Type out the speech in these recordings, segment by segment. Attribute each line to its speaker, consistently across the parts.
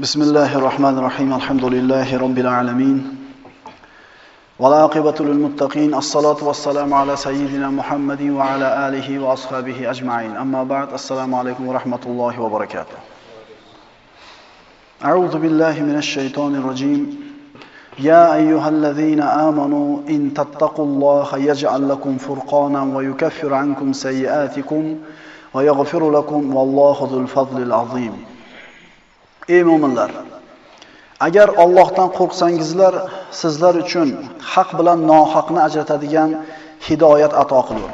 Speaker 1: بسم الله الرحمن الرحيم الحمد لله رب العالمين. والعاقبة للمتقين الصلاة والسلام على سيدنا محمد وعلى آله وأصحابه أجمعين. أما بعد السلام عليكم ورحمة الله وبركاته. أعوذ بالله من الشيطان الرجيم. يا أيها الذين آمنوا إن تتقوا الله يجعل لكم فرقانا ويكفر عنكم سيئاتكم ويغفر لكم والله ذو الفضل العظيم. Ey mu'minlar, agar Allohdan qo'rqsangizlar, sizlar uchun haq bilan nohaqni ajratadigan hidoyat ato qilur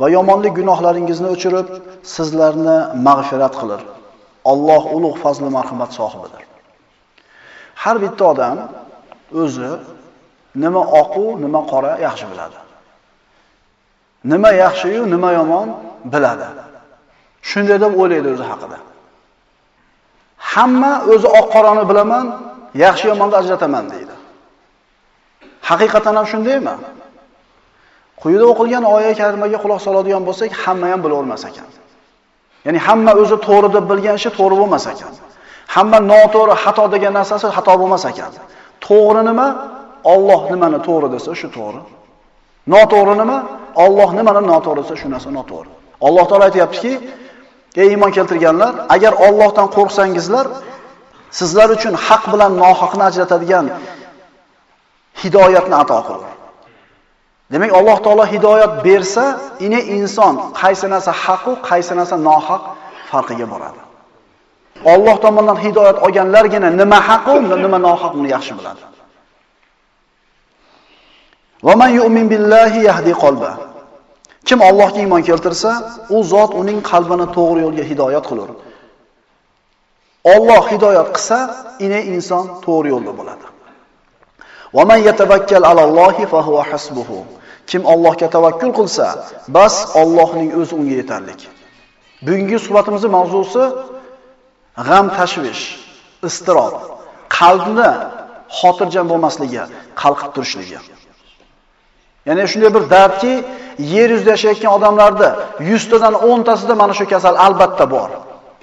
Speaker 1: va yomonlik gunohlaringizni o'chirib, sizlarni mag'firat qilar. Alloh ulug' fazl marhamat sohibidir. Har bitta odam o'zi nima oqu, nima qora yaxshi biladi. Nima yaxshi-yu, nima yomon biladi. Shunday deb o'ylaydi o'zi haqida. Hamma o'zi oq qorani bilaman, yaxshi yomonni ajrataman deydi. Haqiqatan ham shundaymi? Quyida o'qilgan oyat karimaga quloq soladigan bo'lsak, hamma ham bilavermas ekan. Ya'ni hamma o'zi to'g'ri deb bilgan ishi to'g'ri bo'lmas ekan. Hamma noto'g'ri, xato degan narsasi xato bo'lmas ekan. To'g'ri nima? Alloh nimani to'g'ri desa, shu to'g'ri. Noto'g'ri nima? Alloh nimani noto'g'ri desa, shu narsa noto'g'ri. Alloh taolo aytayaptiki, Ey iymon keltirganlar, agar Allohdan qo'rqsangizlar, sizlar uchun haq bilan nohaqni ajratadigan hidoyatni ato qiladi. Demak, Alloh taolo hidoyat bersa, ine inson qaysi narsa haq qaysi narsa nohaq farqiga boradi. Alloh tomonidan hidoyat olganlargina nima haq nima nohaq uni yaxshi biladi. Va man yu'min billahi yahdi qalba. Kim Allohga iymon keltirsa, u zot uning qalbini to'g'ri yo'lga hidoyat qilur. Alloh hidoyat qilsa, ine inson to'g'ri yo'lda bo'ladi. Va man yatawakkal alallohi fa huwa hasbuhu. Kim Allohga tavakkul qilsa, bas Allohning o'zi unga yetarlik. Bugungi suhbatimizning mavzusi g'am tashvish, istirob, qalbni xotirjam bo'lmasligi, qalqib turishligi. Ya'ni shunday bir dardki, yer yuzida yashayotgan odamlarda 100 tadan 10 tasida mana shu kasal albatta bor.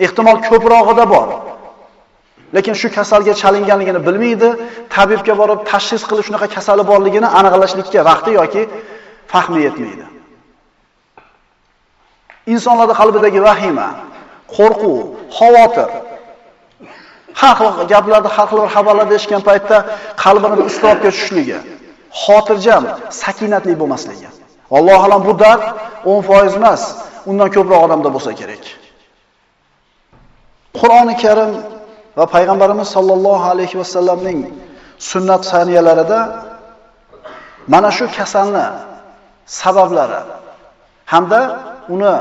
Speaker 1: Ehtimol ko'prog'ida bor. Lekin shu kasalga chalinganligini bilmaydi, tabibga borib tashxis qilib shunaqa kasali borligini aniqlashlikka vaqti yoki fahmi yetmaydi. Insonlarning qalbidagi vahima, qo'rquv, xavotir har xil gaplarni, har xil xabarlarda eshitgan paytda qalbini bir iztirobga tushishligi, xotirjam, sakinatli bo'lmasligi. Alloh alam bu dard 10% emas, undan ko'proq odamda bo'lsa kerak. Qur'oni Karim va payg'ambarimiz sollallohu alayhi vasallamning sunnat saniyalarida mana shu kasalni sabablari hamda uni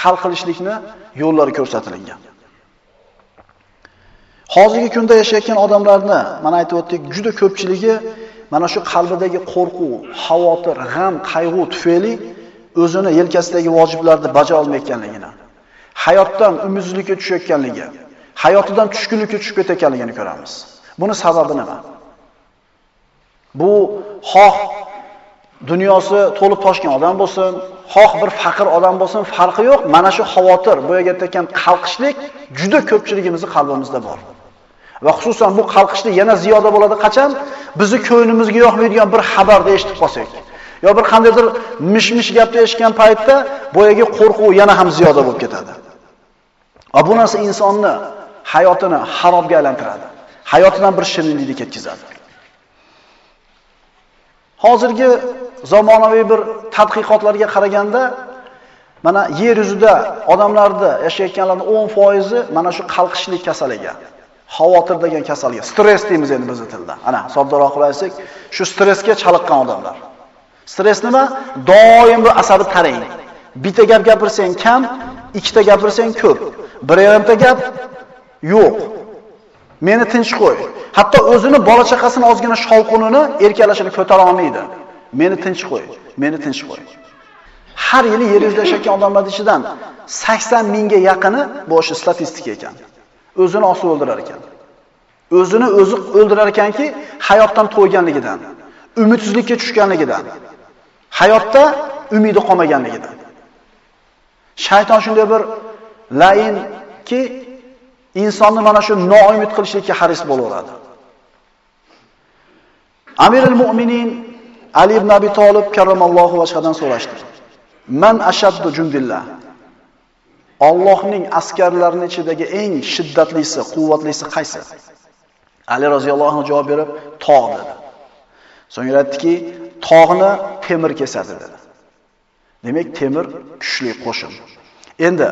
Speaker 1: hal qilishlikni yo'llari ko'rsatilgan. Hozirgi kunda yashayotgan odamlarni mana aytib o'tdik, juda ko'pchiligi mana shu qalbidagi qo'rquv, xavotir, g'am, qayg'u tufayli o'zini yelkasidagi vojiblarni bajara olmayotganligini, hayotdan umidsizlikka tushayotganligi, hayotidan tushkunlikka tushib ketayotganligini ko'ramiz. Buni sababi nima? Bu xoh dunyosi to'lib toshgan odam bo'lsin, xoh bir faqir odam bo'lsin, farqi yo'q. Mana shu xavotir, bu yerga qalqishlik juda ko'pchiligimizning qalbimizda bor. Va xususan bu qalqishlik yana ziyoda bo'ladi qachon bizni ko'nglimizga yoqmaydigan bir xabarni eshitib qolsak yo bir qandaydir mish-mish gapni eshitgan paytda boyagi qo'rquv yana ham ziyoda bo'lib ketadi. Va bu narsa insonni hayotini harobga aylantiradi. Hayotidan bir shirinlikni ketkazadi. Hozirgi zamonaviy bir tadqiqotlarga qaraganda mana yer yuzida odamlarda yashayotganlarning 10% mana shu qalqishlik kasaliga xavotir degan kasalga, stress deymiz endi biz tilda. Ana, soddaroq qilib aytsak, shu stressga chaliqqan odamlar. Stress nima? Doim bu asabi tarang. Bitta gap gapirsang kam, ikkita gapirsang ko'p. Bir yarimta gap yo'q. Meni tinch qo'y. Hatto o'zini bola chaqasini ozgina shovqinini, erkalashini ko'tara olmaydi. Meni tinch qo'y. Meni tinch qo'y. Har yili yer yuzida yashayotgan odamlar ichidan 80 mingga yaqini bu statistika ekan. O'zini osib o'ldirar ekan. O'zini o'zi o'ldirar ekanki, hayotdan to'yganligidan, umidsizlikka tushganligidan, hayotda umidi qolmaganligidan. Shayton shunday bir lainki insonni mana shu noumid qilishlikka haris bo'laveradi. Amirul Mu'minin Ali ibn Abi Talib karramallohu vajhadan so'rashdi. Man ashaddu jundillah. Allohning askarlarining ichidagi eng shiddatlisi, quvvatlisi qaysi? Ali roziyallohu anhu javob berib, tog' dedi. So'ngra aytdiki, tog'ni temir kesadi dedi. Demak, temir kuchli qo'shin. Endi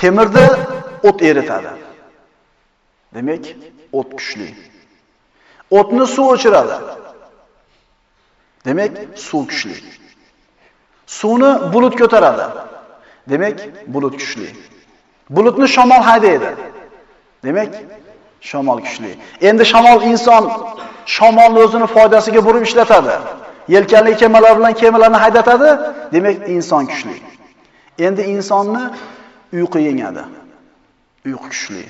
Speaker 1: temirni o't eritadi. Demak, o't kuchli. O'tni suv o'chiradi. Demak, suv kuchli. Suvni bulut ko'taradi. Demak, bulut kuchli. Bulutni shamol haydaydi. Demak, shamol kuchli. Endi shamol inson shamolni o'zini foydasiga burib ishlatadi. Yelkanli kemalar bilan kemalarni haydatadi, demak inson kuchli. Endi insonni uyqu yengadi. Uyqu kuchli.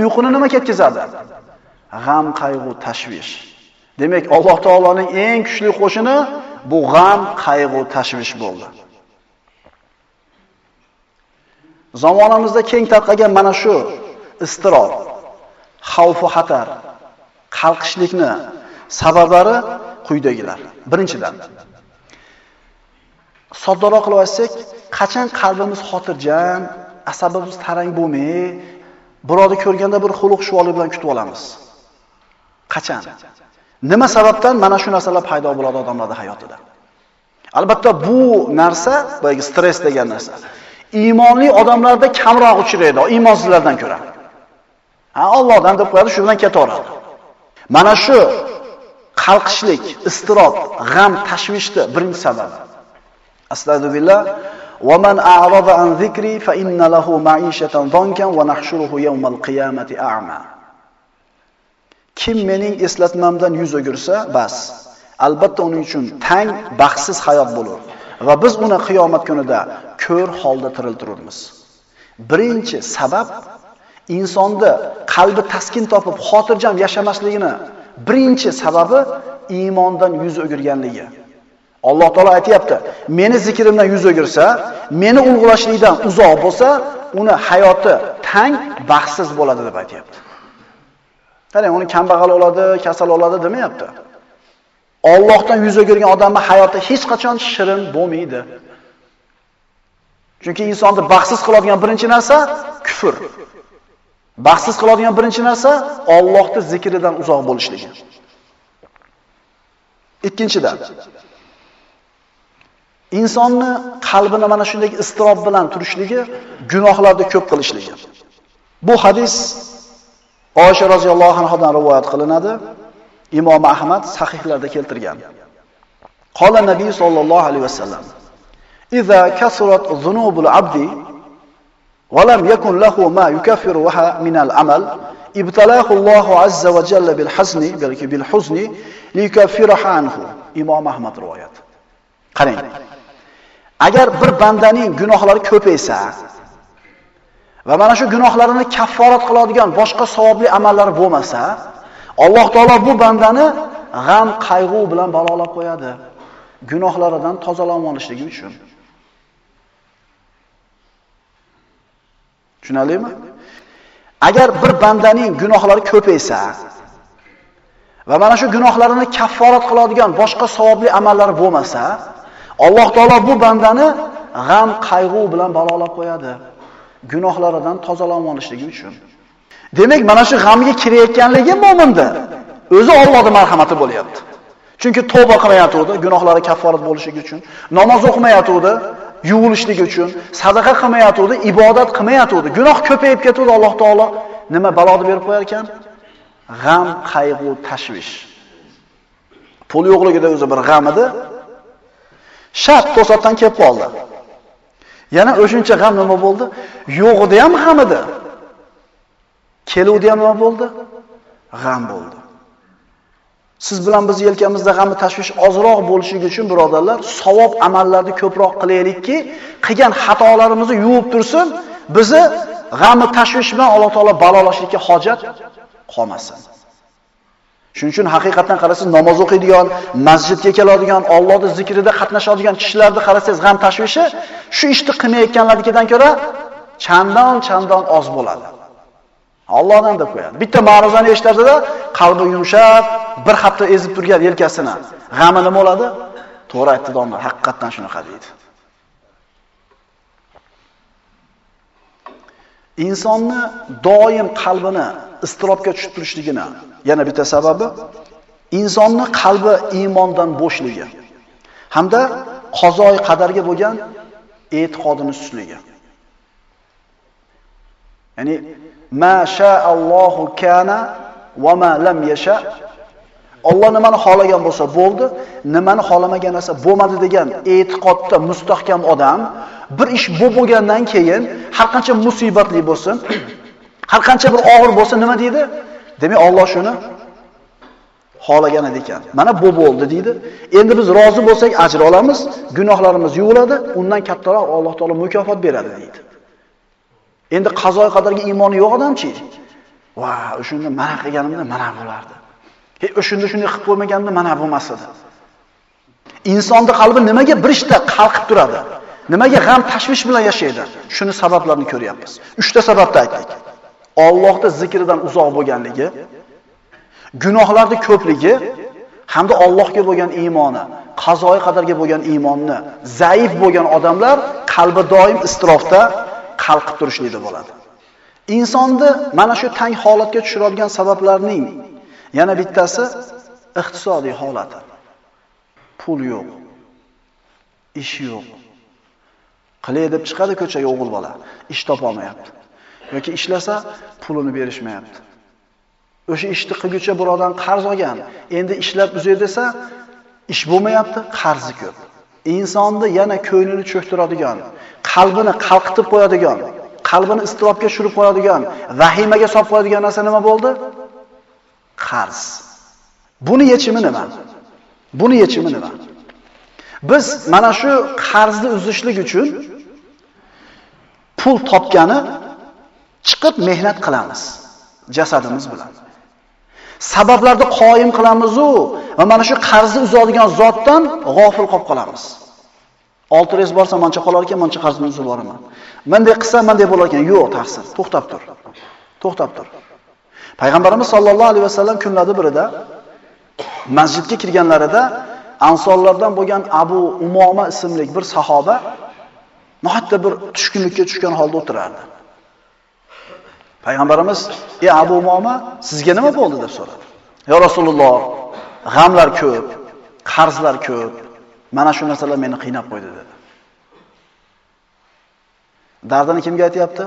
Speaker 1: Uyquni nima ketkazadi? G'am, qayg'u, tashvish. Demak, Alloh taoloning eng kuchli qo'shini bu g'am, qayg'u, tashvish bo'ldi. Zamonamizda keng tarqagan mana shu istirob, xavf va xatar, qalqishlikni sabablari quyidagilar. Birinchidan, soddaroq qilib aytsak, qachon qalbimiz xotirjam, asabimiz tarang bo'lmay, birovni ko'rganda bir xuluq shuvoli bilan kutib olamiz. Qachon? Nima sababdan mana shu narsalar paydo bo'ladi odamlarning hayotida? Albatta bu narsa, boyagi stress degan narsa. Iymonli odamlarda kamroq uchraydi, iymonsizlardan ko'ra. Ha, Allohdan deb qo'yadi, shu bilan ketaveradi. Mana shu qalqishlik, istirob, g'am, tashvishni birinchi sababi. Astagfirullah. Va man a'rada an zikri fa inna lahu ma'ishatan dhankan va nahshuruhu yawmal qiyamati a'ma. Kim mening eslatmamdan yuz o'girsa, bas. Albatta uning uchun tang, baxtsiz hayot bo'lur va biz uni qiyomat kunida ko'r holda tiriltiramiz. Birinchi sabab insonni qalbi taskin topib, xotirjam yashamasligini birinchi sababi iymondan yuz o'girganligi. Alloh taolo aytayapti, meni zikrimdan yuz o'girsa, meni ulg'lashlikdan uzoq bo'lsa, uni hayoti tang, baxtsiz bo'ladi deb aytayapti. Qarang, uni kambag'al oladi, kasal oladi demayapti. Allohdan yuz o'girgan odamning hayoti hech qachon shirin bo'lmaydi. Chunki insonni baxtsiz qiladigan birinchi narsa kufr. Baxtsiz qiladigan birinchi narsa Allohning zikridan uzoq bo'lishligi. Ikkinchidan insonni qalbini mana shunday istirob bilan turishligi, gunohlarni ko'p qilishligi. Bu hadis Oysha roziyallohu anhodan rivoyat qilinadi. Imom Ahmad sahihlarda keltirgan. Qala Nabiy sallallohu alayhi vasallam: "Iza kasurat zunubul abdi va lam yakun lahu ma yukaffiruha min al-amal, ibtalahu Allahu azza va jalla bil hazni, balki bil huzni liyukaffiraha anhu." Imom Ahmad rivoyat. Qarang. Agar bir bandaning gunohlari ko'paysa va mana shu gunohlarini kafforat qiladigan boshqa savobli amallari bo'lmasa, Alloh taolo bu bandani g'am, qayg'u bilan balolab qo'yadi. Gunohlaridan tozalanib olishligi uchun. Tushunalingmi? Agar bir bandaning gunohlari ko'paysa va mana shu gunohlarini kafforat qiladigan boshqa savobli amallari bo'lmasa, Alloh taolo bu bandani g'am, qayg'u bilan balolab qo'yadi. Gunohlaridan tozalanib olishligi uchun. Demak, mana shu g'amga kirayotganligi mo'minda o'zi Allohning marhamati bo'lyapti. Chunki tavba qilmayotgandi, gunohlari kafforat bo'lishi uchun, namoz o'qimayotgandi, yuvilishligi uchun, sadaqa qilmayotgandi, ibodat qilmayotgandi. Gunoh ko'payib ketdi, Alloh taolo nima baloni berib qo'yar ekan? G'am, qayg'u, tashvish. Pul yo'qligida o'zi bir g'am edi. Shart to'satdan kelib qoldi. Yana o'shuncha g'am nima bo'ldi? Yo'g'ida ham g'am edi. Keluvdi ham nima bo'ldi? G'am bo'ldi. Siz bilan biz yelkamizda g'am tashvish ozroq bo'lishi uchun birodarlar, savob amallarni ko'proq qilaylikki, qilgan xatolarimizni yuvib tursin, bizni g'am tashvish bilan Alloh taolo balolashlikka hojat qolmasin. Shuning uchun haqiqatan qarasangiz namoz o'qiydigan, masjidga keladigan, Allohning zikrida qatnashadigan kishilarni qarasangiz g'am tashvishi shu ishni qilmayotganlarnikidan ko'ra chandon chandon oz bo'ladi. Allohdan deb qo'yadi. Bitta ma'ruzani eshitadi-da, qalbi yumshab, bir hafta ezib turgan yelkasini, g'ami nima bo'ladi? To'g'ri aytdi domla, haqiqatdan shunaqa deydi. Insonni doim qalbini istirobga tushib turishligini yana bitta sababi insonni qalbi iymondan bo'shligi hamda qazoi qadarga bo'lgan e'tiqodini sustligi. Ya'ni ma sha'allohu kana va ma lam yasha Alloh nimani xohlagan bo'lsa bo'ldi, nimani xohlamagan narsa bo'lmadi degan e'tiqodda mustahkam odam bir ish bo'lib bo'lgandan keyin har qancha musibatli bo'lsin, har qancha bir og'ir bo'lsa nima deydi? Demak, Alloh shuni xohlagan edi ekan. Mana bu bo'ldi deydi. Endi biz rozi bo'lsak ajr olamiz, gunohlarimiz yuviladi, undan kattaroq Alloh taolo mukofot beradi deydi. Endi qazo qadarga iymoni yo'q odamchi? Va, o'shunda mana qilganimda mana bo'lardi. He, o'shunda shunday qilib qo'ymaganimda mana bo'lmas edi. Insonning qalbi nimaga bir ishda qalqib turadi? Nimaga g'am tashvish bilan yashaydi? Shuni sabablarini ko'ryapmiz. 3 ta sababni aytdik. Allohning zikridan uzoq bo'lganligi, gunohlarni ko'pligi hamda Allohga bo'lgan iymoni, qazoyi qadarga bo'lgan iymonni zaif bo'lgan odamlar qalbi doim istirofda qalqib turishlikda bo'ladi. Insonni mana shu tang holatga tushiradigan sabablarning yana bittasi iqtisodiy holati. Pul yo'q. Ish yo'q. Qilay deb chiqadi ko'chaga o'g'il bola, ish topa olmayapti. yoki ishlasa pulini berishmayapti. O'sha ishni qilguncha birodan qarz olgan. Endi ishlab uzay desa, ish bo'lmayapti, qarzi ko'p. Insonni yana ko'nglini cho'ktiradigan, qalbini qalqitib qo'yadigan, qalbini istirobga tushirib qo'yadigan, vahimaga solib qo'yadigan narsa nima bo'ldi? Qarz. Buni yechimi nima? Buni yechimi nima? Biz mana shu qarzni uzishlik uchun pul topgani chiqib mehnat qilamiz jasadimiz bilan. Sabablarni qoyim qilamiz-u va mana shu qarzni uzadigan zotdan g'ofil qolib qolamiz. Oltiringiz borsa mancha qolar ekan, mancha qarzni uzib boraman. Menday qilsam, menday bo'lar ekan. Yo'q, taqsir. To'xtab tur. To'xtab tur. Payg'ambarimiz sollallohu alayhi vasallam kunlarda birida masjidga kirganlarida ansorlardan bo'lgan Abu Umoma ismli bir sahoba nohatta bir tushkunlikka tushgan holda o'tirardi. Payg'ambarimiz, "Ey Abu Umoma, sizga nima bo'ldi?" deb so'radi. "Ya Rasululloh, g'amlar ko'p, qarzlar ko'p. Mana shu narsalar meni qiynab qo'ydi" dedi. Dardini kimga aytyapti?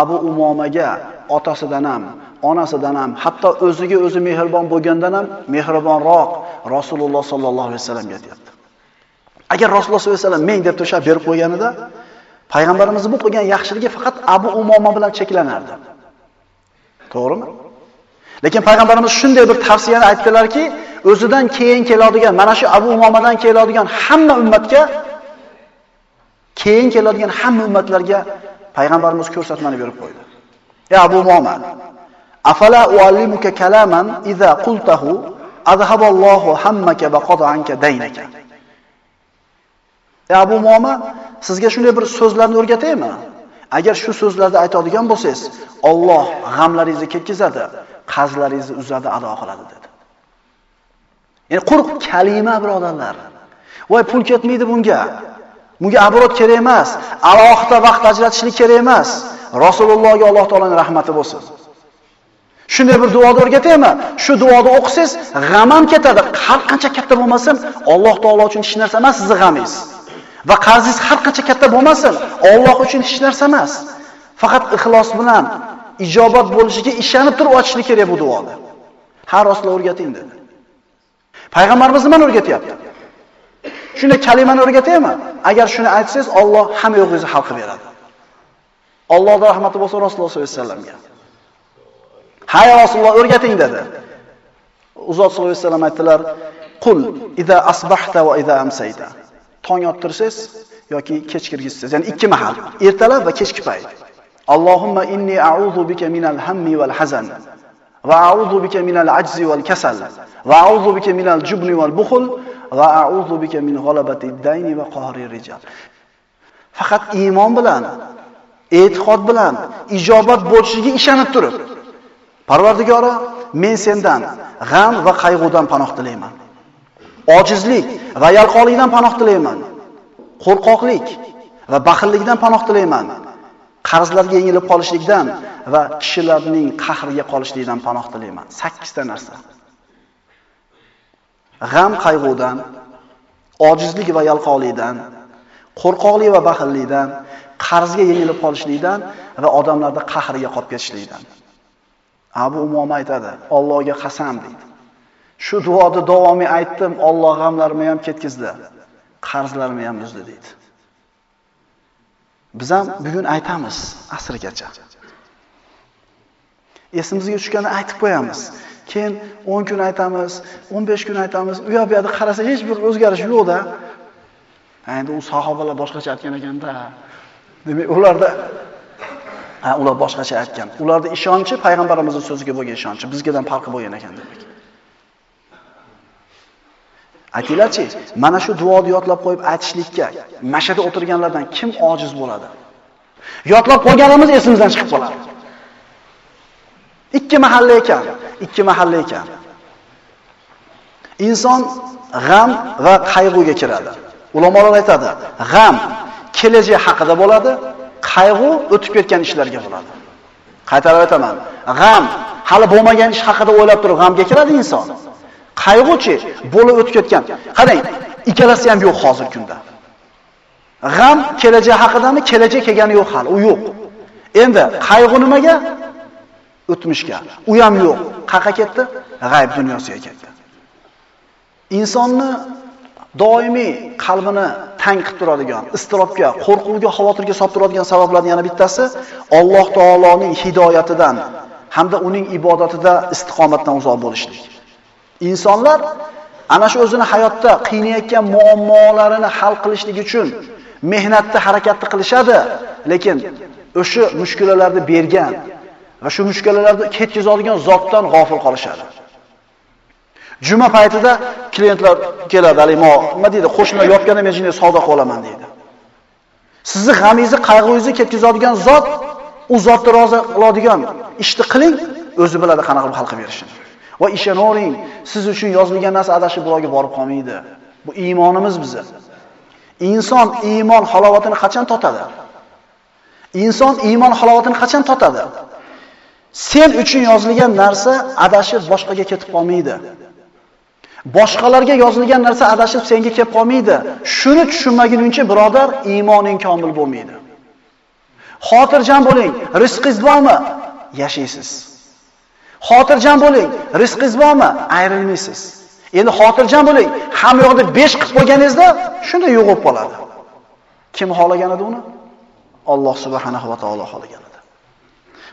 Speaker 1: Abu Umomaga otasidan ham, onasidan ham, hatto o'ziga o'zi mehribon bo'lgandan ham mehribonroq Rasululloh sollallohu alayhi vasallamga aytyapti. Agar Rasululloh sollallohu alayhi vasallam men deb to'shab berib qo'yganida, payg'ambarimiz bu qilgan yaxshiligi faqat Abu Umoma bilan cheklanardi. To'g'rimi? Lekin payg'ambarimiz shunday bir tavsiyani aytdilarki, o'zidan keyin keladigan, mana shu Abu Umomadan keladigan hamma ummatga keyin keladigan hamma ummatlarga payg'ambarimiz ko'rsatmani berib qo'ydi. Ya Abu Umoma, afala uallimuka kalaman idza qultahu azhaballohu hammaka va qada anka daynaka. Ya Abu Umoma, sizga shunday bir so'zlarni o'rgataymi? Agar shu so'zlarni aytadigan bo'lsangiz, Alloh g'amlaringizni ketkizadi, qarzlaringizni uzadi, ado qiladi dedi. Ya'ni quruq kalima birodarlar. Voy pul ketmaydi bunga. Bunga abrod kerak emas, alohida vaqt ajratishlik kerak emas. Rasulullohga Alloh taolaning rahmati bo'lsin. Shunday bir duoni o'rgataymi? Shu duoni o'qisangiz, g'am ham ketadi. Har qancha katta bo'lmasin, Alloh taolo uchun hech narsa emas sizning g'amingiz. Va qarzingiz har qancha katta bo'lmasin, Alloh uchun hech narsa emas. Faqat ixlos bilan ijobat bo'lishiga ishonib turib ochishlik kerak bu duoni. Har rostla o'rgating dedi. Payg'ambarimiz nima o'rgatyapti? Shuni kalimani o'rgataymi? Agar shuni aytsangiz, Alloh hamma yo'g'ingizni hal qilib beradi. Allohning rahmati bo'lsin Rasululloh sollallohu alayhi vasallamga. Hay Rasululloh o'rgating dedi. Uzot sollallohu alayhi vasallam aytdilar: "Qul idza asbahta va idza amsayta." Tong ottirsiz yoki kech kirgizsiz, ya'ni ikki mahal, ertalab va kechki payt. Allohumma inni a'udhu bika minal hammi wal hazan va a'udhu bika minal ajzi wal kasal va a'udhu bika minal jubni wal bukhl va a'udhu bika min g'alabati dayni va qahri rijal. Faqat iymon bilan e'tiqod bilan ijobat bo'lishiga ishonib turib, Parvardigora, men sendan g'am va qayg'udan panoh tilayman. Ojizlik va yalqoqlikdan panoh tilayman. Qo'rqoqlik va baxillikdan panoh tilayman. Qarzlarga yengilib qolishlikdan va kishilarning qahriga qolishlikdan panoh tilayman. 8 ta narsa. G'am qayg'udan, ojizlik va yalqoqlikdan, qo'rqoqlik va baxillikdan, qarzga yengilib qolishlikdan va odamlarda qahriga qolib ketishlikdan. Abu Umoma aytadi, Allohga qasam deydi. Shu duoni davomiy aytdim, Alloh g'amlarimni ham ketkizdi, qarzlarimni ham uzdi deydi. Biz ham bugun aytamiz asrgacha. Esimizga tushganini aytib qo'yamiz. Keyin 10 kun aytamiz, 15 kun aytamiz. U yoq bu yerda qarasa hech bir o'zgarish yo'q-da. Endi u sahobalar boshqacha aytgan ekanda. Demak, ularda ha, ular boshqacha aytgan. Ularda ishonchi payg'ambarimizning so'ziga bo'lgan ishonchi bizgadan farqi bo'lgan ekan demak. Aytinglarchi, mana shu duoni yodlab qo'yib aytishlikka mashada o'tirganlardan kim ojiz bo'ladi? Yodlab qo'yganimiz esimizdan chiqib qoladi. Ikki mahalla ekan, ikki mahalla ekan. Inson g'am va qayg'uga kiradi. Ulamolar aytadi, g'am kelajak haqida bo'ladi, qayg'u o'tib ketgan ishlarga bo'ladi. Qaytarib aytaman, g'am hali bo'lmagan ish haqida o'ylab turib g'amga kiradi inson. Qayg'uchi bo'lib o'tib ketgan. Qarang, ikkalasi ham yo'q hozir kunda. G'am kelajak haqidami? Kelajak kelgani yo'q hali, u yo'q. Endi qayg'u nimaga? O'tmishga. U ham yo'q. Qaqa ketdi? G'ayb dunyosiga ketdi. Insonni doimiy qalbini tang qilib turadigan, istirobga, qo'rquvga, xavotirga solib turadigan sabablardan yana bittasi Alloh taoloning hidoyatidan hamda uning ibodatida istiqomatdan uzoq bo'lishlik. Insonlar ana shu o'zini hayotda qiynayotgan muammolarini hal qilishlik uchun mehnatda harakatni qilishadi, lekin o'sha mushkulalarni bergan va shu mushkulalarni ketkazadigan zotdan g'ofil qolishadi. Juma paytida klientlar keladi, alimo, nima deydi, qo'shni yotganda men jinni savdo qilaman deydi. Sizni g'amingizni, qayg'uingizni ketkazadigan zot, u zotni rozi qiladigan ishni qiling, o'zi biladi qanaqa qilib hal qilib berishini. Va ishonaring, siz uchun yozilgan narsa adashib birovga borib qolmaydi. Bu iymonimiz bizni. Inson iymon halovatini qachon totadi? Inson iymon halovatini qachon totadi? Sen uchun yozilgan narsa adashib boshqaga ketib qolmaydi. Boshqalarga yozilgan narsa adashib senga kelib qolmaydi. Shuni tushunmaguningcha, birodar, iymoning komil bo'lmaydi. Xotirjam bo'ling, rizqingiz bormi? Yashaysiz. Xotirjam bo'ling, rizqingiz bormi? Ayrilmaysiz. Endi xotirjam bo'ling, hamma yoqda 5 qilib qo'yganingizda shunda yo'qib qoladi. Kim xohlagan edi uni? Alloh subhanahu va taolo xohlagan edi.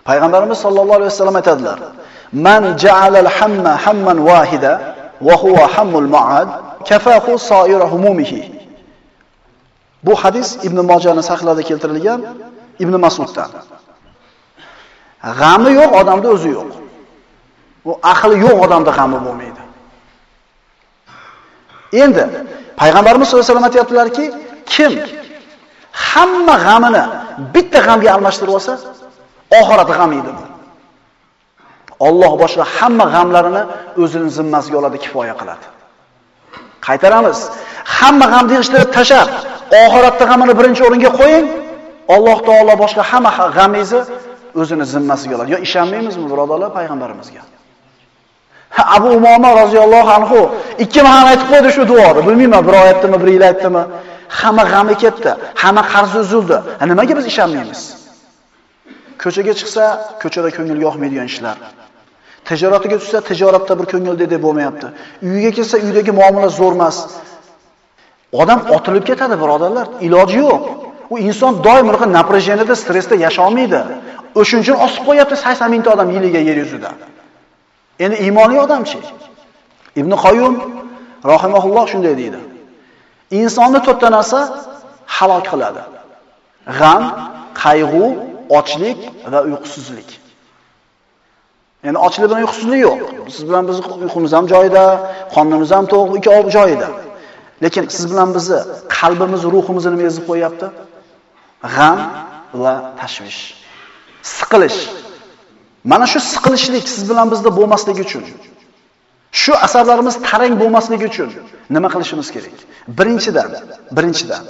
Speaker 1: Payg'ambarimiz sollallohu alayhi vasallam aytadilar: "Man ja'alal hamma hamman wahida va huwa hammul ma'ad kafahu sa'ira humumihi." Bu hadis Ibn Mojani sahihlarida keltirilgan Ibn Mas'uddan. G'ami yo'q odamda o'zi yo'q. Bu aqli yo'q odamda ham bo'lmaydi. Endi payg'ambarimiz sollallohu alayhi vasallam aytadilarki, kim hamma g'amini bitta g'amga almashtirib olsa, oxirat g'ami edi. Alloh boshqa hamma g'amlarini o'zining zimmasiga oladi, kifoya qiladi. Qaytaramiz. Hamma g'amni yig'ishtirib tashab, oxiratda g'amini birinchi o'ringa qo'ying. Alloh taolo boshqa hamma g'amingizni o'zini zimmasiga oladi. Yo ishonmaymizmi birodarlar payg'ambarimizga? Abu Umoma roziyallohu anhu ikki mahal aytib qo'ydi shu duoni. Bilmayman, bir oyatdimi, bir yil aytdimi? Hamma g'ami ketdi, hamma qarzi uzildi. Nimaga biz ishonmaymiz? Ko'chaga chiqsa, ko'chada ko'ngilga yoqmaydigan ishlar. Tijoratiga tushsa, tijoratda bir ko'ngil deb bo'lmayapti. Uyiga kelsa, uydagi muomala zo'r emas. Odam otilib ketadi, birodarlar. Iloji yo'q. U inson doim bunaqa naprejенияda, stressda yasholmaydi. O'shuning uchun osib qo'yapti 80 mingta odam yiliga yer yuzida. Endi iymonli odamchi? Ibn Qoyim rahimahulloh shunday deydi. Insonni to'rtta narsa halok qiladi. G'am, qayg'u, ochlik va uyqusizlik. Ya'ni ochlik bilan uyqusizlik yo'q. Siz bilan biz uyqumiz ham joyida, qonimiz ham to'q, ikki joyida. Lekin siz bilan bizni qalbimiz, ruhimizni nima ezib qo'yapti? G'am, va tashvish. Siqilish. Mana shu siqilishlik siz bilan bizda bo'lmasligi uchun Shu asablarimiz tarang bo'lmasligi uchun nima qilishimiz kerak? Birinchidan, birinchidan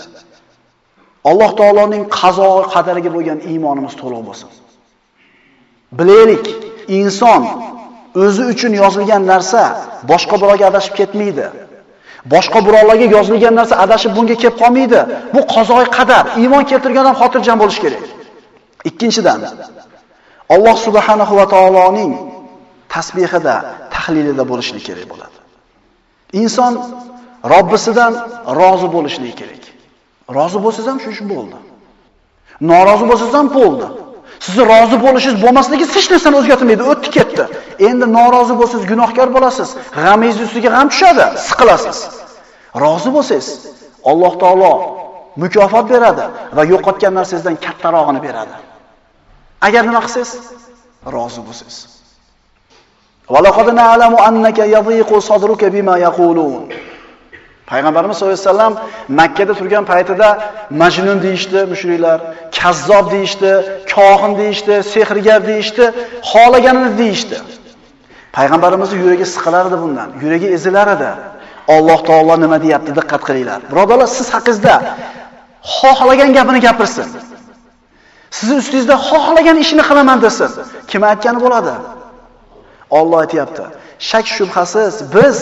Speaker 1: Alloh taoloning qazo qadariga bo'lgan iymonimiz to'liq bo'lsin. Bilaylik, inson o'zi uchun yozilgan narsa boshqa birovga adashib ketmaydi. Boshqa birovlarga yozilgan narsa adashib bunga kelib qolmaydi. Bu qazoi qadar. Iymon keltirgan odam xotirjam bo'lish kerak. Ikkinchidan, Alloh subhanahu va taoloning tasbihida, tahlilida bo'lishlik kerak bo'ladi. Inson Robbisidan rozi bo'lishligi kerak. Rozi bo'lsangiz ham shu ish bo'ldi. Norozi bo'lsangiz ham bo'ldi. Sizni rozi bo'lishingiz bo'lmasligi hech narsani o'zgartirmaydi, o'tdi ketdi. Endi norozi bo'lsangiz gunohkor bo'lasiz, g'amingiz ustiga g'am tushadi, siqilasiz. Rozi bo'lsangiz, Alloh taolo mukofot beradi va yo'qotgan narsangizdan kattarog'ini beradi. Agar nima qilsangiz, rozi bo'lsangiz. Walaqad na'lamu annaka yadhiqu sadruka bima yaqulun. Payg'ambarimiz sollallohu alayhi vasallam Makka da turgan paytida majnun deyishdi mushriklar, kazzob deyishdi, kohin deyishdi, sehrgar deyishdi, xolaganini deyishdi. Payg'ambarimizning yuragi siqilardi bundan, yuragi ezilar edi. Alloh taolo nima deyapti diqqat qilinglar. Birodalar, siz haqingizda xohlagan gapini gapirsin. Sizni ustingizda xohlagan ishini qilaman desin. Kim aytgani bo'ladi? Alloh aytayapti. Shak shubhasiz biz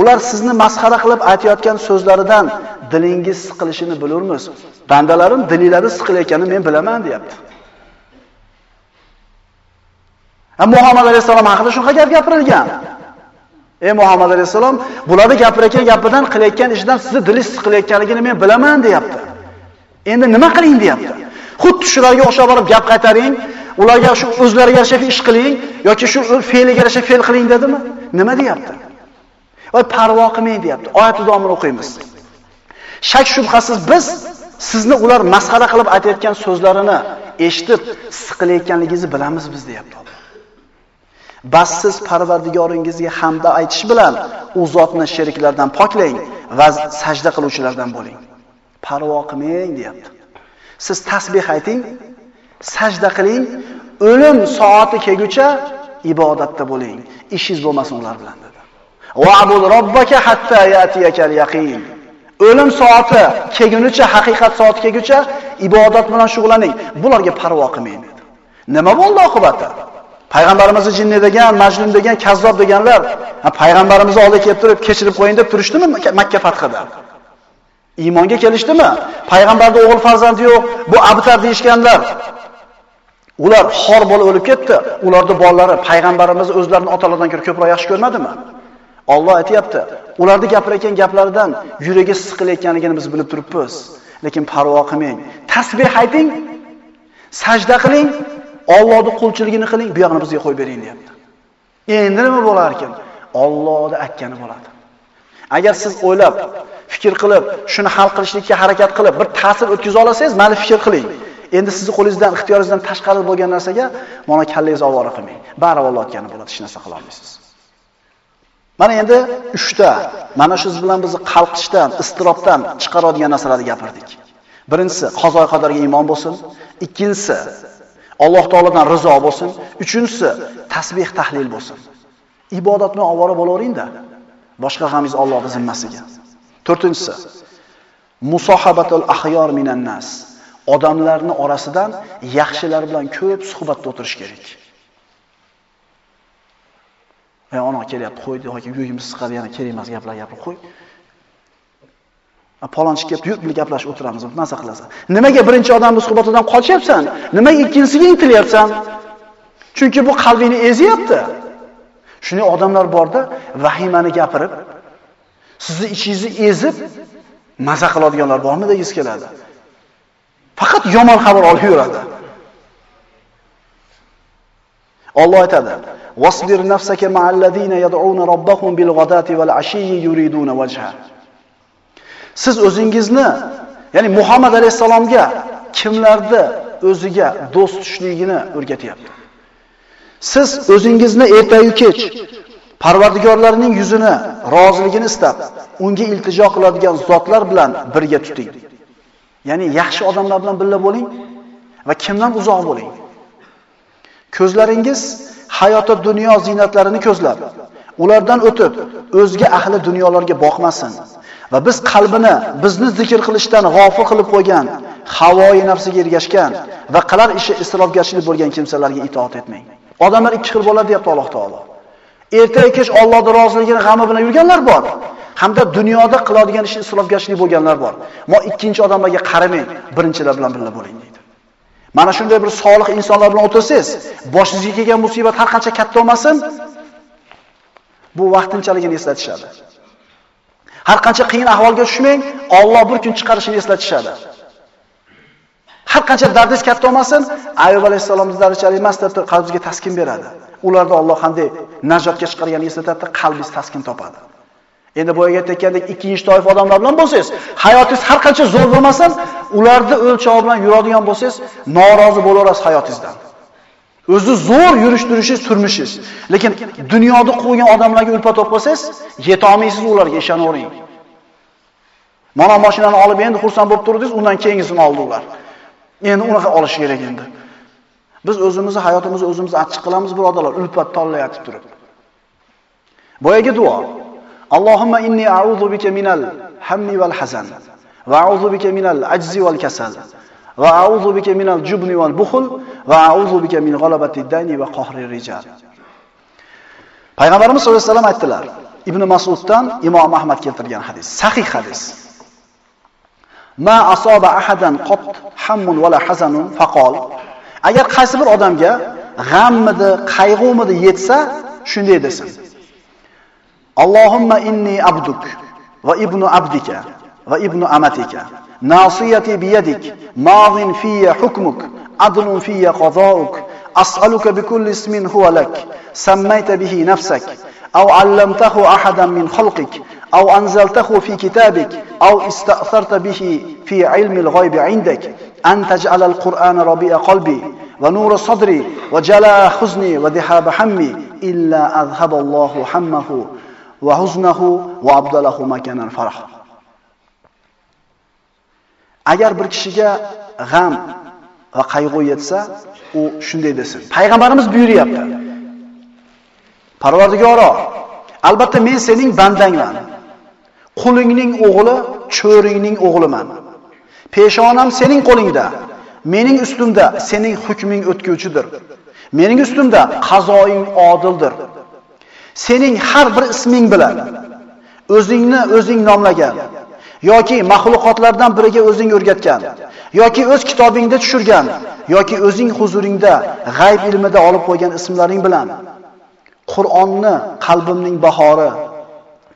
Speaker 1: ular sizni masxara qilib aytayotgan so'zlaridan dilingiz siqilishini bilurmiz. Bandalarim dililari siqilayotganini men bilaman, deyapti. Ha Muhammad alayhisalom haqida shunaqa gap gapirilgan. Ey Muhammad alayhisalom, bularni gapirayotgan gapidan qilayotgan ishidan sizni dilingiz siqilayotganligini men bilaman, deyapti. Endi nima qiling, deyapti. Xuddi shularga o'xshab borib gap qaytaring, ularga shu o'zlariga yarasha ish qiling yoki shu fe'liga yarasha fe'l qiling dedimi? Nima deyapti? Voy parvo qilmang deyapti. Oyatni davomini o'qiymiz. Shak shubhasiz biz sizni ular masxara qilib aytayotgan so'zlarini eshitib siqilayotganligingizni bilamiz biz deyapti Alloh. Bas siz Parvardigoringizga hamda aytish bilan u zotni sheriklardan poklang va sajda qiluvchilardan bo'ling. Parvo qilmang deyapti. Siz tasbih ayting, sajda qiling, o'lim soati kelguncha ibodatda bo'ling. Ishingiz bo'lmasin ular bilan dedi. Wa'bud robbaka hatta yatiyakal yaqin. O'lim soati kelgunicha, haqiqat soati kelguncha ibodat bilan shug'ullaning. Bularga parvo qilmang dedi. Nima bo'ldi oqibati? Payg'ambarimizni jinni degan, majnun degan, kazzob deganlar payg'ambarimizni oldiga kelib turib, kechirib qo'ying deb turishdimi Makka fathida? Iymonga kelishdimi? Payg'ambarda o'g'il farzandi yo'q, bu abtar deyshganlar. Ular xor bo'lib o'lib ketdi. Ularning bolalari payg'ambarimiz o'zlarini otalaridan ko'ra ko'proq yaxshi ko'rmadimi? Alloh aytayapti, ularni gapirayotgan gaplaridan yuragi siqilayotganligini biz bilib turibmiz. Lekin parvo qilmang. Tasbih ayting, sajda qiling, Allohning qulchiligini qiling, bu yoqni bizga qo'yib bering deyapti. Endi nima bo'lar ekan? Allohning aytgani bo'ladi. Agar siz o'ylab, fikr qilib, shuni hal qilishlikka harakat qilib, bir ta'sir o'tkaza olsangiz, mana fikr qiling. Endi sizni qo'lingizdan, ixtiyoringizdan tashqari bo'lgan narsaga mana kallangizni ovora qilmang. Bari Alloh bo'ladi, hech narsa qila olmaysiz. Mana endi 3 ta mana shu bilan bizni qalqishdan, istirobdan chiqaradigan narsalarni gapirdik. Birinchisi qazoi qadarga iymon bo'lsin, ikkinchisi Alloh taoladan rizo bo'lsin, uchinchisi tasbih tahlil bo'lsin. Ibodat bilan ovora bo'laveringda. Boshqa g'amingiz Allohning zimmasiga. 4-tinchisi musohabatul ahyor minan nas. Odamlarning orasidan yaxshilar bilan ko'p suhbatda o'tirish kerak. Ey ona kelyapti, qo'ydi yoki uyimiz siqadi, yana kerak emas gaplar gapirib qo'y. E, Palonchi kelib, yur bilan gaplashib o'tiramiz, narsa qilasan. Nimaga birinchi odamning suhbatidan qochyapsan? Nimaga ikkinchisiga intilyapsan? Chunki bu qalbingni ezyapti. Shunday odamlar borda vahimani gapirib, sizni ichingizni ezib maza qiladiganlar bormi degiz keladi. Faqat yomon xabar olib yuradi. Alloh aytadi: "Wasbir nafsaka ma'allazina yad'una robbahum bil ghadati wal ashiyyi yuriduna wajha." Siz o'zingizni, ya'ni Muhammad alayhisalomga kimlarni o'ziga do'st tutishligini o'rgatyapti. Siz o'zingizni ertayu kech Parvardigorlarning yuzini, roziligini istab, unga iltijo qiladigan zotlar bilan birga tuting. Ya'ni yaxshi odamlar bilan birga bo'ling. va kimdan uzoq bo'ling. Ko'zlaringiz hayotda dunyo zinatlarini ko'zlab, ulardan o'tib, o'zga ahli dunyolarga boqmasin. Va biz qalbini bizni zikr qilishdan g'ofil qilib qo'ygan, havoyi nafsiga ergashgan va qilar ishi isrofgarchilik bo'lgan kimsalarga itoat etmang. Odamlar ikki xil bo'ladi deyapti Alloh taolo. Ertaga kech Allohning roziligini g'ami bilan yurganlar bor. hamda dunyoda qiladigan ishi isrofgarchilik bo'lganlar bor. Mo ikkinchi odamlarga qaramang, birinchilar bilan birga bo'ling deydi. Mana shunday bir solih insonlar bilan o'tirsangiz, boshingizga kelgan musibat har qancha katta bo'lmasin, bu vaqtinchaligini eslatishadi. Har qancha qiyin ahvolga tushmang, Alloh bir kun chiqarishini eslatishadi. Har qancha dardingiz katta bo'lmasin, Ayyub alayhisolamning darajali emas deb qalbingizga taskin beradi. Ularda Alloh qanday najotga chiqarganini eslatadi, qalbingiz taskin topadi. Endi boyaga aytgandek ikkinchi toifa odamlar bilan bo'lsangiz, hayotingiz har qancha zo'r bo'lmasin, ularni o'lchovi bilan yuradigan bo'lsangiz, norozi bo'laverasiz hayotingizdan. O'zi zo'r yurish turishingiz, turmushingiz. Lekin dunyoda qo'ygan odamlarga ulpa olib qolsangiz, yeta olmaysiz ularga, ishonavering. Mana mashinani olib endi xursand bo'lib turdingiz, undan keyingisini oldi ular. Endi unaqa olish kerak endi. Biz o'zimizni hayotimizni o'zimiz achchiq qilamiz birodarlar, ulfat tanlayotib turib. Boyagi duo. Allohumma inni a'udhu bika minal hammi wal hazan va a'udhu bika minal ajzi wal kasal va a'udhu bika minal jubni wal buhl va a'udhu bika min ghalabati dani va qahri rijal. Payg'ambarimiz sollallohu alayhi vasallam aytdilar. Ibn Mas'uddan Imom Ahmad keltirgan hadis, sahih hadis. Ma asoba ahadan qat hammun wala hazanun faqol. Agar qaysi bir odamga g'ammidi, qayg'umidi yetsa, shunday desin. Allohumma inni abduk va ibnu abdika va ibnu amatika. Nasiyati biyadik, madin fiyya hukmuk, adlun fiyya qada'uk. أسألك بكل اسم هو لك سميت به نفسك أو علمته أحدا من خلقك أو أنزلته في كتابك أو استأثرت به في علم الغيب عندك أن تجعل القرآن ربيع قلبي ونور صدري وجلاء حزني وذهاب حمي إلا أذهب الله حمه وحزنه وأبدله مكانا فرح agar bir kishiga g'am va qayg'u yetsa u shunday desin. Payg'ambarimiz buyuryapti. Parvardigoro, albatta men sening bandangman. Qulingning o'g'li, cho'ringning o'g'liman. Peshonam sening qo'lingda. Mening ustimda sening hukming o'tkuvchidir. Mening ustimda qazoing odildir. Sening har bir isming bilan o'zingni o'zing nomlagan yoki mahluqotlardan biriga o'zing o'rgatgan yoki o'z kitobingda tushirgan yoki o'zing huzuringda g'ayb ilmida olib qo'ygan ismlaring bilan Qur'onni qalbimning bahori,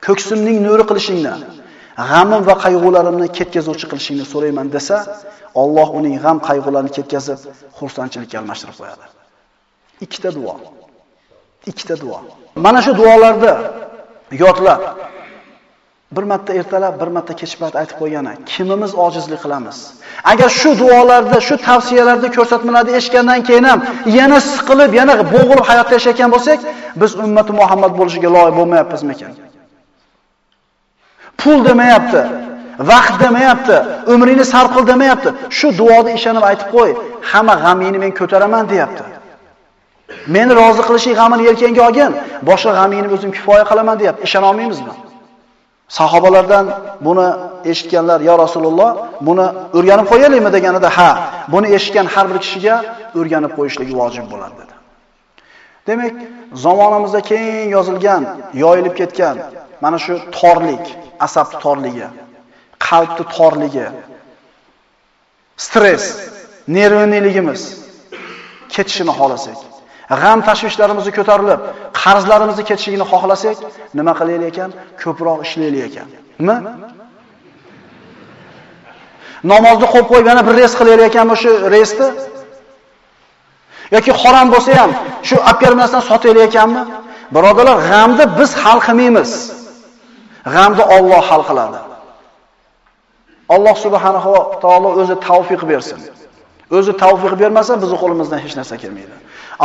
Speaker 1: ko'ksimning nuri qilishingni, g'amim va qayg'ularimni ketkazuvchi qilishingni so'rayman desa, Alloh uning g'am qayg'ularini ketkazib, xursandchilikka almashtirib qo'yadi. Ikkita duo. Ikkita duo. Mana shu duolarda yodlab bir marta ertalab, bir marta kech payt aytib qo'ygani, kimimiz ojizlik qilamiz. Agar shu duolarda, shu tavsiyalarda ko'rsatmalarni eshitgandan keyin ham yana siqilib, yana bo'g'ilib hayotda yashayotgan bo'lsak, biz ummati Muhammad bo'lishiga loyiq bo'lmayapmizmi-ekan? Pul demayapti, vaqt demayapti, umringni sarf qil demayapti. Shu duoda ishonib aytib qo'y, hamma g'amingni men ko'taraman deyapti. Meni rozi qilishing g'amini yelkangga olgin, boshqa g'amingni o'zim kifoya qilaman deyapti. Ishona olmaymizmi? Sahobalardan buni eshitganlar, "Ya Rasululloh, buni o'rganib qo'yaylikmi?" deganida, "Ha, buni eshitgan har bir kishiga o'rganib qo'yishligi vojib bo'ladi" dedi. Demak, zamonimizda keng yozilgan, yoyilib ketgan mana shu torlik, asab torligi, qalbni torligi, stress, nervoniligimiz ketishini xohlasak, g'am tashvishlarimizni ko'tarilib, qarzlarimizni ketishligini xohlasak, nima qilaylik ekan? Ko'proq ishlaylik ekan. Nima? Namozni qo'yib qo'yib yana bir reys qilaylik ekanmi o'sha reysni? yoki xoram bo'lsa ham shu olib kelmasdan sotaylik ekanmi? Birodalar, g'amni biz hal qilmaymiz. G'amni Alloh hal qiladi. Alloh subhanahu va taolo o'zi tavfiq bersin. O'zi tavfiq bermasa, bizning qo'limizdan hech narsa kelmaydi.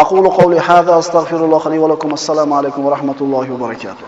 Speaker 1: Aqulu qawli hadha astaghfirulloh li va lakum assalomu alaykum va rahmatullohi va barakatuh.